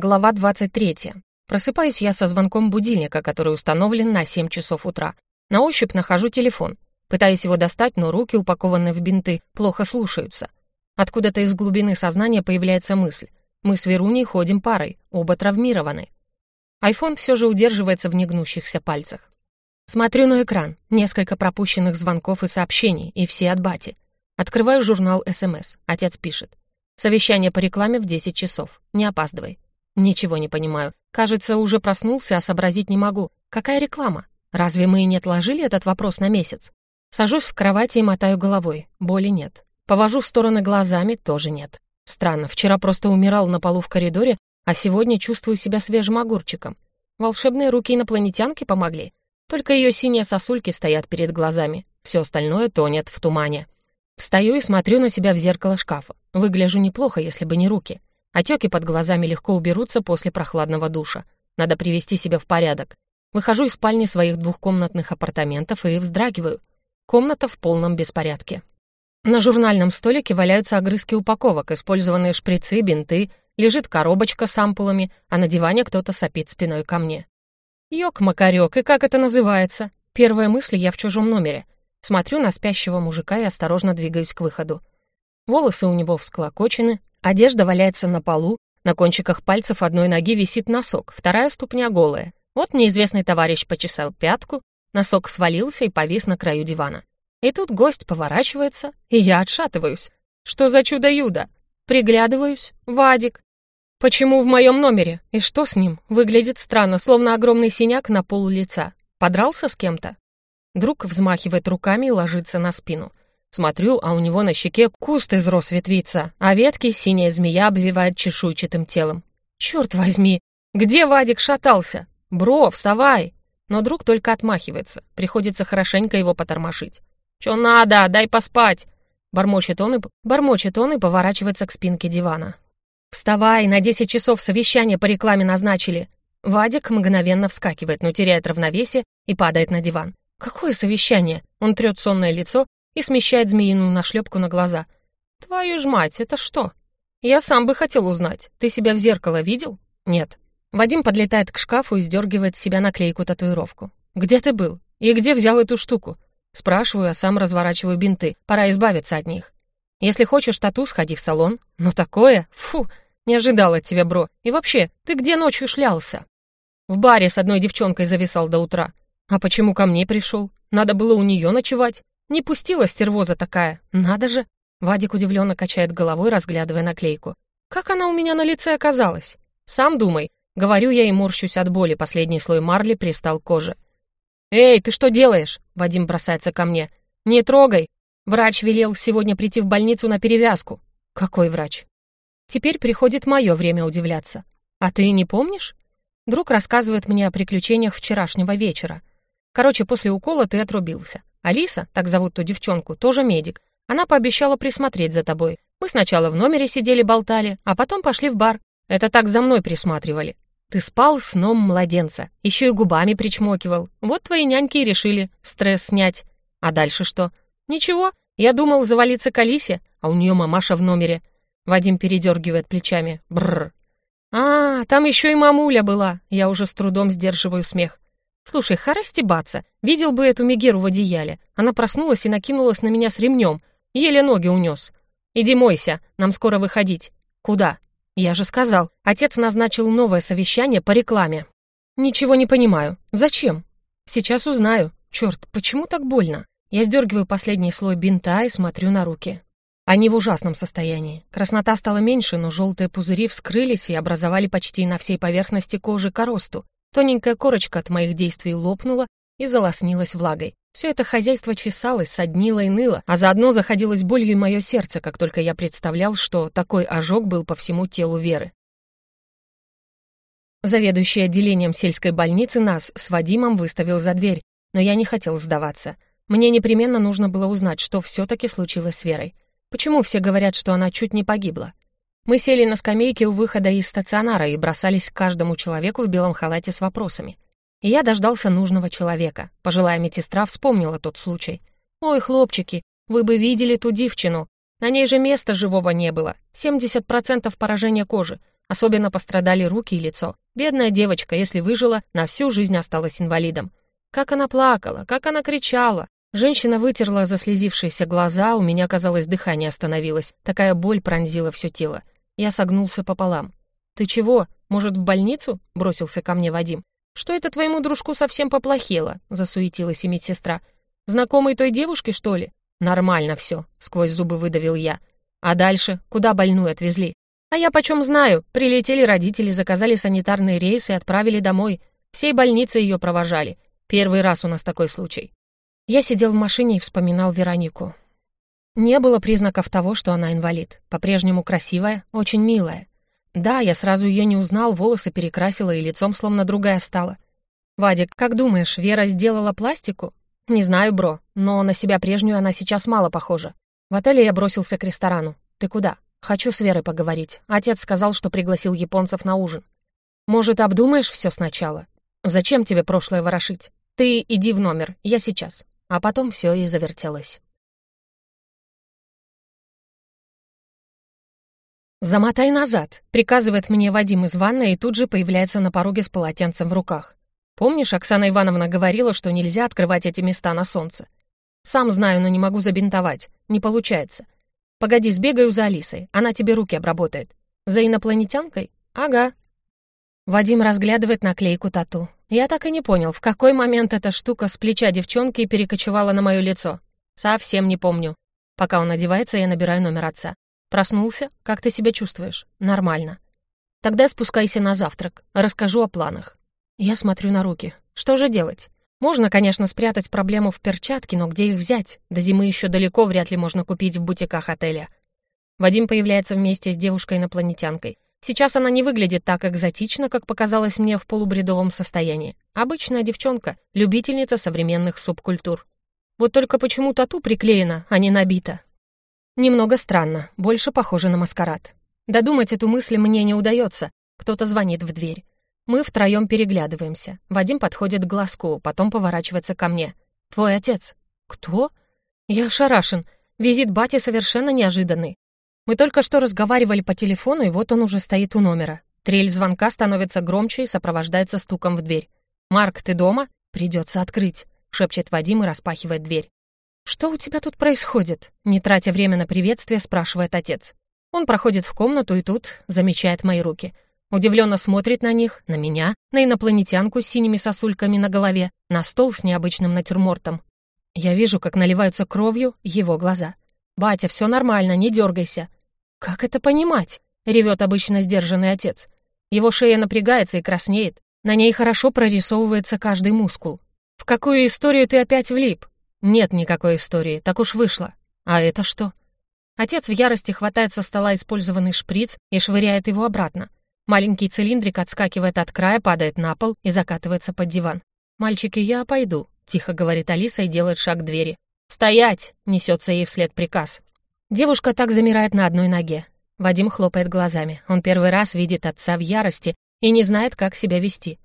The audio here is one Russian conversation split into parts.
Глава 23. Просыпаюсь я со звонком будильника, который установлен на 7 часов утра. На ощупь нахожу телефон. Пытаюсь его достать, но руки, упакованные в бинты, плохо слушаются. Откуда-то из глубины сознания появляется мысль. Мы с Веруней ходим парой, оба травмированы. Айфон все же удерживается в негнущихся пальцах. Смотрю на экран, несколько пропущенных звонков и сообщений, и все от бати. Открываю журнал СМС. Отец пишет. Совещание по рекламе в 10 часов. Не опаздывай. Ничего не понимаю. Кажется, уже проснулся, а сообразить не могу. Какая реклама? Разве мы и не отложили этот вопрос на месяц? Сажусь в кровати и мотаю головой. Боли нет. Повожу в стороны глазами, тоже нет. Странно, вчера просто умирал на полу в коридоре, а сегодня чувствую себя свежим огурчиком. Волшебные руки инопланетянки помогли. Только ее синие сосульки стоят перед глазами. Все остальное тонет в тумане. Встаю и смотрю на себя в зеркало шкафа. Выгляжу неплохо, если бы не руки. Отеки под глазами легко уберутся после прохладного душа. Надо привести себя в порядок. Выхожу из спальни своих двухкомнатных апартаментов и вздрагиваю. Комната в полном беспорядке. На журнальном столике валяются огрызки упаковок, использованные шприцы, бинты, лежит коробочка с ампулами, а на диване кто-то сопит спиной ко мне. Ёк-макарёк, и как это называется? Первая мысль я в чужом номере. Смотрю на спящего мужика и осторожно двигаюсь к выходу. Волосы у него всклокочены, одежда валяется на полу, на кончиках пальцев одной ноги висит носок, вторая ступня голая. Вот неизвестный товарищ почесал пятку, носок свалился и повис на краю дивана. И тут гость поворачивается, и я отшатываюсь. Что за чудо-юдо? Приглядываюсь. Вадик. Почему в моем номере? И что с ним? Выглядит странно, словно огромный синяк на пол лица. Подрался с кем-то? Друг взмахивает руками и ложится на спину. Смотрю, а у него на щеке куст из роз ветвится, а ветки синяя змея обвивает чешуйчатым телом. Черт возьми, где Вадик шатался? Бро, вставай! Но друг только отмахивается, приходится хорошенько его потормошить. «Чё надо? Дай поспать!» Бормочет он, и, бормочет он и поворачивается к спинке дивана. «Вставай, на десять часов совещание по рекламе назначили!» Вадик мгновенно вскакивает, но теряет равновесие и падает на диван. «Какое совещание?» Он трет сонное лицо и смещает змеиную нашлепку на глаза. «Твою ж мать, это что?» «Я сам бы хотел узнать. Ты себя в зеркало видел?» «Нет». Вадим подлетает к шкафу и сдергивает с себя наклейку-татуировку. «Где ты был? И где взял эту штуку?» Спрашиваю, а сам разворачиваю бинты. Пора избавиться от них. «Если хочешь тату, сходи в салон». «Ну такое? Фу, не ожидал от тебя, бро. И вообще, ты где ночью шлялся?» «В баре с одной девчонкой зависал до утра. А почему ко мне пришел? Надо было у нее ночевать. Не пустила стервоза такая. Надо же. Вадик удивленно качает головой, разглядывая наклейку. Как она у меня на лице оказалась? Сам думай. Говорю я и морщусь от боли, последний слой марли пристал к коже. «Эй, ты что делаешь?» Вадим бросается ко мне. «Не трогай!» Врач велел сегодня прийти в больницу на перевязку. «Какой врач?» Теперь приходит мое время удивляться. «А ты не помнишь?» Друг рассказывает мне о приключениях вчерашнего вечера. Короче, после укола ты отрубился. Алиса, так зовут ту девчонку, тоже медик. Она пообещала присмотреть за тобой. Мы сначала в номере сидели, болтали, а потом пошли в бар. Это так за мной присматривали. Ты спал сном младенца, еще и губами причмокивал. Вот твои няньки и решили стресс снять. А дальше что? Ничего, я думал завалиться к Алисе, а у нее мамаша в номере. Вадим передергивает плечами. Бррр. А, там еще и мамуля была. Я уже с трудом сдерживаю смех. «Слушай, хара стебаться. Видел бы эту Мегеру в одеяле. Она проснулась и накинулась на меня с ремнем. Еле ноги унес. Иди мойся, нам скоро выходить». «Куда?» «Я же сказал. Отец назначил новое совещание по рекламе». «Ничего не понимаю. Зачем?» «Сейчас узнаю. Черт, почему так больно?» Я сдергиваю последний слой бинта и смотрю на руки. Они в ужасном состоянии. Краснота стала меньше, но желтые пузыри вскрылись и образовали почти на всей поверхности кожи коросту. Тоненькая корочка от моих действий лопнула и залоснилась влагой. Все это хозяйство чесалось, соднило и ныло, а заодно заходилось болью и мое сердце, как только я представлял, что такой ожог был по всему телу Веры. Заведующий отделением сельской больницы нас с Вадимом выставил за дверь, но я не хотел сдаваться. Мне непременно нужно было узнать, что все-таки случилось с Верой. Почему все говорят, что она чуть не погибла? Мы сели на скамейке у выхода из стационара и бросались к каждому человеку в белом халате с вопросами. И я дождался нужного человека. Пожилая медсестра вспомнила тот случай. «Ой, хлопчики, вы бы видели ту девчину. На ней же места живого не было. 70% поражения кожи. Особенно пострадали руки и лицо. Бедная девочка, если выжила, на всю жизнь осталась инвалидом. Как она плакала, как она кричала. Женщина вытерла заслезившиеся глаза, у меня, казалось, дыхание остановилось. Такая боль пронзила все тело. Я согнулся пополам. «Ты чего? Может, в больницу?» — бросился ко мне Вадим. «Что это твоему дружку совсем поплохело?» — засуетилась и медсестра. «Знакомый той девушки, что ли?» «Нормально все», — сквозь зубы выдавил я. «А дальше? Куда больную отвезли?» «А я почем знаю? Прилетели родители, заказали санитарный рейс и отправили домой. Всей больницы ее провожали. Первый раз у нас такой случай». Я сидел в машине и вспоминал Веронику. Не было признаков того, что она инвалид. По-прежнему красивая, очень милая. Да, я сразу ее не узнал, волосы перекрасила и лицом словно другая стала. «Вадик, как думаешь, Вера сделала пластику?» «Не знаю, бро, но на себя прежнюю она сейчас мало похожа. В отеле я бросился к ресторану. Ты куда?» «Хочу с Верой поговорить. Отец сказал, что пригласил японцев на ужин. Может, обдумаешь все сначала? Зачем тебе прошлое ворошить? Ты иди в номер, я сейчас». А потом все и завертелось. «Замотай назад», — приказывает мне Вадим из ванной и тут же появляется на пороге с полотенцем в руках. Помнишь, Оксана Ивановна говорила, что нельзя открывать эти места на солнце? Сам знаю, но не могу забинтовать. Не получается. Погоди, сбегаю за Алисой. Она тебе руки обработает. За инопланетянкой? Ага. Вадим разглядывает наклейку тату. Я так и не понял, в какой момент эта штука с плеча девчонки перекочевала на мое лицо. Совсем не помню. Пока он одевается, я набираю номер отца. Проснулся? Как ты себя чувствуешь? Нормально. Тогда спускайся на завтрак. Расскажу о планах. Я смотрю на руки. Что же делать? Можно, конечно, спрятать проблему в перчатке, но где их взять? До зимы еще далеко, вряд ли можно купить в бутиках отеля. Вадим появляется вместе с девушкой-инопланетянкой. Сейчас она не выглядит так экзотично, как показалось мне в полубредовом состоянии. Обычная девчонка, любительница современных субкультур. Вот только почему тату приклеена, а не набита. Немного странно, больше похоже на маскарад. Додумать эту мысль мне не удается. Кто-то звонит в дверь. Мы втроем переглядываемся. Вадим подходит к глазку, потом поворачивается ко мне. «Твой отец?» «Кто?» Я ошарашен. Визит бати совершенно неожиданный. Мы только что разговаривали по телефону, и вот он уже стоит у номера. Трель звонка становится громче и сопровождается стуком в дверь. «Марк, ты дома?» «Придется открыть», — шепчет Вадим и распахивает дверь. «Что у тебя тут происходит?» Не тратя время на приветствие, спрашивает отец. Он проходит в комнату и тут замечает мои руки — Удивленно смотрит на них, на меня, на инопланетянку с синими сосульками на голове, на стол с необычным натюрмортом. Я вижу, как наливаются кровью его глаза. «Батя, все нормально, не дергайся». «Как это понимать?» — ревет обычно сдержанный отец. Его шея напрягается и краснеет. На ней хорошо прорисовывается каждый мускул. «В какую историю ты опять влип?» «Нет никакой истории, так уж вышло». «А это что?» Отец в ярости хватает со стола использованный шприц и швыряет его обратно. Маленький цилиндрик отскакивает от края, падает на пол и закатывается под диван. «Мальчики, я пойду», — тихо говорит Алиса и делает шаг к двери. «Стоять!» — несется ей вслед приказ. Девушка так замирает на одной ноге. Вадим хлопает глазами. Он первый раз видит отца в ярости и не знает, как себя вести.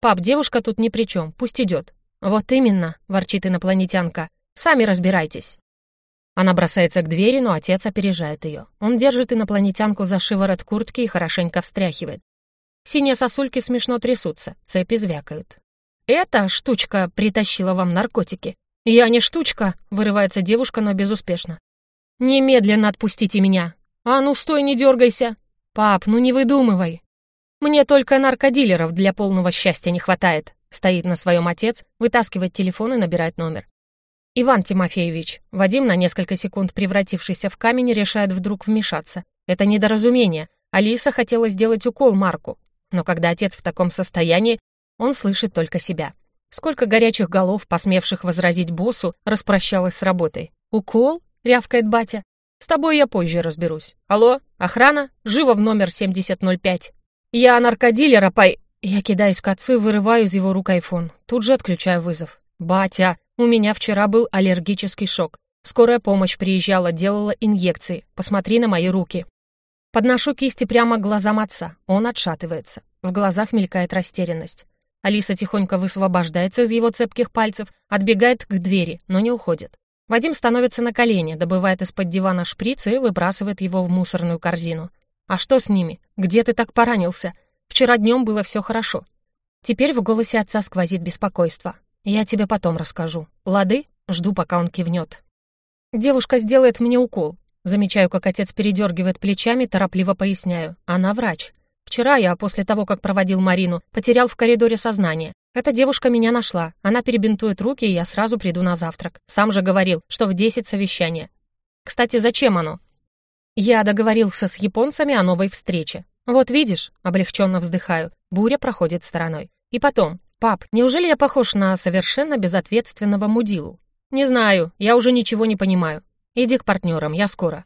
«Пап, девушка тут ни при чем, пусть идет». «Вот именно», — ворчит инопланетянка. «Сами разбирайтесь». Она бросается к двери, но отец опережает ее. Он держит инопланетянку за шиворот куртки и хорошенько встряхивает. Синие сосульки смешно трясутся, цепи звякают. «Эта штучка притащила вам наркотики». «Я не штучка», — вырывается девушка, но безуспешно. «Немедленно отпустите меня». «А ну стой, не дергайся». «Пап, ну не выдумывай». «Мне только наркодилеров для полного счастья не хватает», — стоит на своем отец, вытаскивает телефон и набирает номер. «Иван Тимофеевич», Вадим, на несколько секунд превратившийся в камень, решает вдруг вмешаться. Это недоразумение. Алиса хотела сделать укол Марку. Но когда отец в таком состоянии, он слышит только себя. Сколько горячих голов, посмевших возразить боссу, распрощалась с работой. «Укол?» — рявкает батя. «С тобой я позже разберусь. Алло, охрана? Живо в номер 7005. Я наркодилера пой...» Я кидаюсь к отцу и вырываю из его рук айфон. Тут же отключаю вызов. «Батя!» У меня вчера был аллергический шок. Скорая помощь приезжала, делала инъекции. Посмотри на мои руки. Подношу кисти прямо к глазам отца. Он отшатывается. В глазах мелькает растерянность. Алиса тихонько высвобождается из его цепких пальцев, отбегает к двери, но не уходит. Вадим становится на колени, добывает из-под дивана шприц и выбрасывает его в мусорную корзину. «А что с ними? Где ты так поранился? Вчера днем было все хорошо». Теперь в голосе отца сквозит беспокойство. «Я тебе потом расскажу. Лады?» Жду, пока он кивнет. Девушка сделает мне укол. Замечаю, как отец передергивает плечами, торопливо поясняю. Она врач. Вчера я, после того, как проводил Марину, потерял в коридоре сознание. Эта девушка меня нашла. Она перебинтует руки, и я сразу приду на завтрак. Сам же говорил, что в десять совещание. Кстати, зачем оно? Я договорился с японцами о новой встрече. Вот видишь, облегченно вздыхаю, буря проходит стороной. И потом, пап, неужели я похож на совершенно безответственного мудилу? Не знаю, я уже ничего не понимаю. Иди к партнерам, я скоро.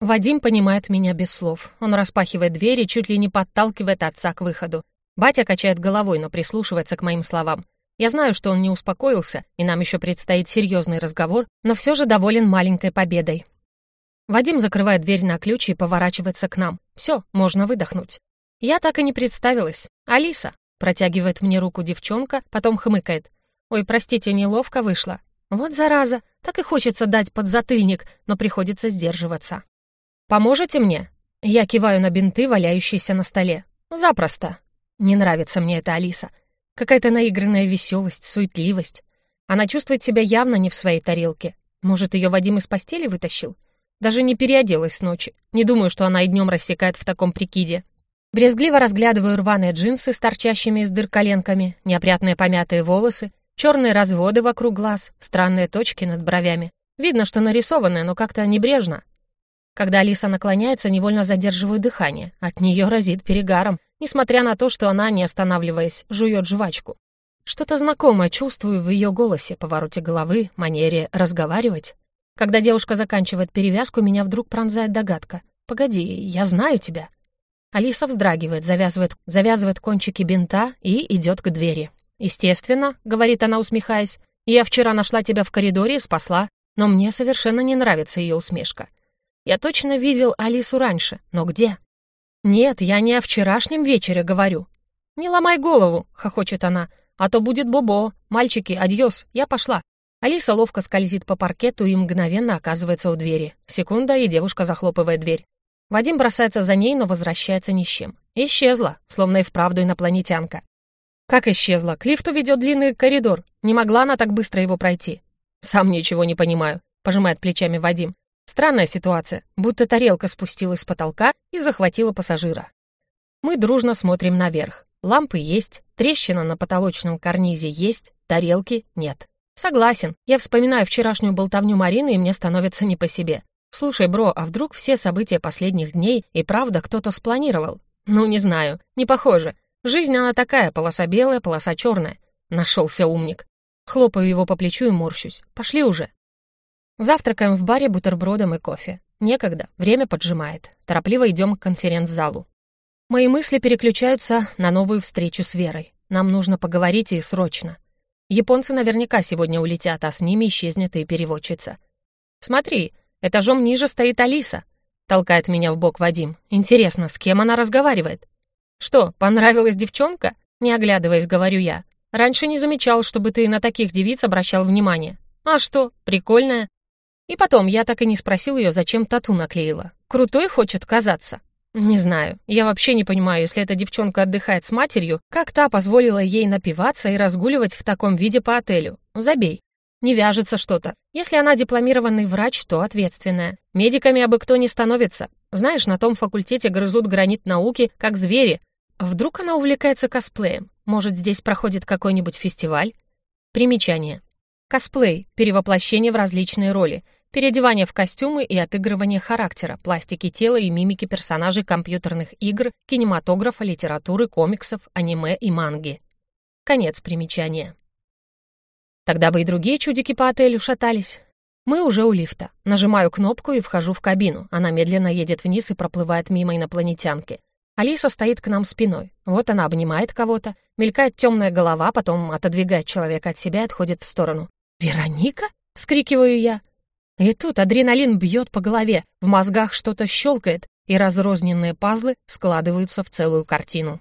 Вадим понимает меня без слов. Он распахивает дверь и чуть ли не подталкивает отца к выходу. Батя качает головой, но прислушивается к моим словам. Я знаю, что он не успокоился, и нам еще предстоит серьезный разговор, но все же доволен маленькой победой. Вадим закрывает дверь на ключ и поворачивается к нам. Все, можно выдохнуть. Я так и не представилась. Алиса. Протягивает мне руку девчонка, потом хмыкает. Ой, простите, неловко вышло. Вот зараза, так и хочется дать подзатыльник, но приходится сдерживаться. «Поможете мне?» Я киваю на бинты, валяющиеся на столе. «Запросто». Не нравится мне эта Алиса. Какая-то наигранная веселость, суетливость. Она чувствует себя явно не в своей тарелке. Может, ее Вадим из постели вытащил? Даже не переоделась с ночи. Не думаю, что она и днем рассекает в таком прикиде. Брезгливо разглядываю рваные джинсы с торчащими из дыр коленками, неопрятные помятые волосы, черные разводы вокруг глаз, странные точки над бровями. Видно, что нарисованные, но как-то небрежно. Когда Алиса наклоняется, невольно задерживаю дыхание. От нее разит перегаром, несмотря на то, что она, не останавливаясь, жует жвачку. Что-то знакомое чувствую в ее голосе, повороте головы, манере разговаривать. Когда девушка заканчивает перевязку, меня вдруг пронзает догадка. «Погоди, я знаю тебя». Алиса вздрагивает, завязывает, завязывает кончики бинта и идет к двери. «Естественно», — говорит она, усмехаясь, — «я вчера нашла тебя в коридоре и спасла, но мне совершенно не нравится ее усмешка. Я точно видел Алису раньше, но где? Нет, я не о вчерашнем вечере говорю. Не ломай голову, хохочет она, а то будет бобо. Мальчики, адьос, я пошла. Алиса ловко скользит по паркету и мгновенно оказывается у двери. Секунда, и девушка захлопывает дверь. Вадим бросается за ней, но возвращается ни с чем. Исчезла, словно и вправду инопланетянка. Как исчезла? К лифту ведет длинный коридор. Не могла она так быстро его пройти. Сам ничего не понимаю, пожимает плечами Вадим. Странная ситуация, будто тарелка спустилась с потолка и захватила пассажира. Мы дружно смотрим наверх. Лампы есть, трещина на потолочном карнизе есть, тарелки нет. Согласен, я вспоминаю вчерашнюю болтовню Марины, и мне становится не по себе. Слушай, бро, а вдруг все события последних дней и правда кто-то спланировал? Ну, не знаю, не похоже. Жизнь она такая, полоса белая, полоса черная. Нашелся умник. Хлопаю его по плечу и морщусь. Пошли уже. Завтракаем в баре бутербродом и кофе. Некогда, время поджимает. Торопливо идем к конференц-залу. Мои мысли переключаются на новую встречу с Верой. Нам нужно поговорить и срочно. Японцы наверняка сегодня улетят, а с ними исчезнет и переводчица. «Смотри, этажом ниже стоит Алиса», — толкает меня в бок Вадим. «Интересно, с кем она разговаривает?» «Что, понравилась девчонка?» — не оглядываясь, говорю я. «Раньше не замечал, чтобы ты на таких девиц обращал внимание. А что, прикольная?» И потом, я так и не спросил ее, зачем тату наклеила. Крутой хочет казаться. Не знаю, я вообще не понимаю, если эта девчонка отдыхает с матерью, как та позволила ей напиваться и разгуливать в таком виде по отелю. Забей. Не вяжется что-то. Если она дипломированный врач, то ответственная. Медиками абы кто не становится. Знаешь, на том факультете грызут гранит науки, как звери. Вдруг она увлекается косплеем? Может, здесь проходит какой-нибудь фестиваль? Примечание. Косплей – перевоплощение в различные роли переодевание в костюмы и отыгрывание характера, пластики тела и мимики персонажей компьютерных игр, кинематографа, литературы, комиксов, аниме и манги. Конец примечания. Тогда бы и другие чудики по отелю шатались. Мы уже у лифта. Нажимаю кнопку и вхожу в кабину. Она медленно едет вниз и проплывает мимо инопланетянки. Алиса стоит к нам спиной. Вот она обнимает кого-то, мелькает темная голова, потом отодвигает человека от себя и отходит в сторону. «Вероника?» — вскрикиваю я. И тут адреналин бьет по голове, в мозгах что-то щелкает, и разрозненные пазлы складываются в целую картину.